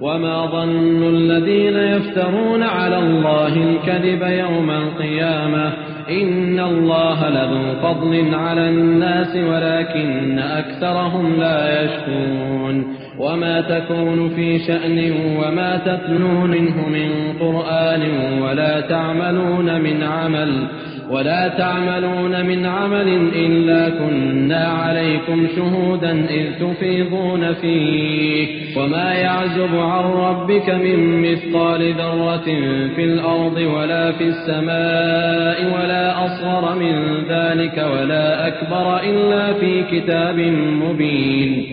وما ظن الذين يفترون على الله الكذب يوم القيامة إن الله لذو فضل على الناس ولكن أكثرهم لا يشكون وما تكون في شأن وما تتلو منه من قرآن ولا تعملون من عمل ولا تعملون من عمل إلا كنا عليكم شهودا إذ تفيضون فيه. وما يعزب عن ربك من مثقال ذرة في الأرض ولا في السماء ولا أصغر من ذلك ولا أكبر إلا في كتاب مبين.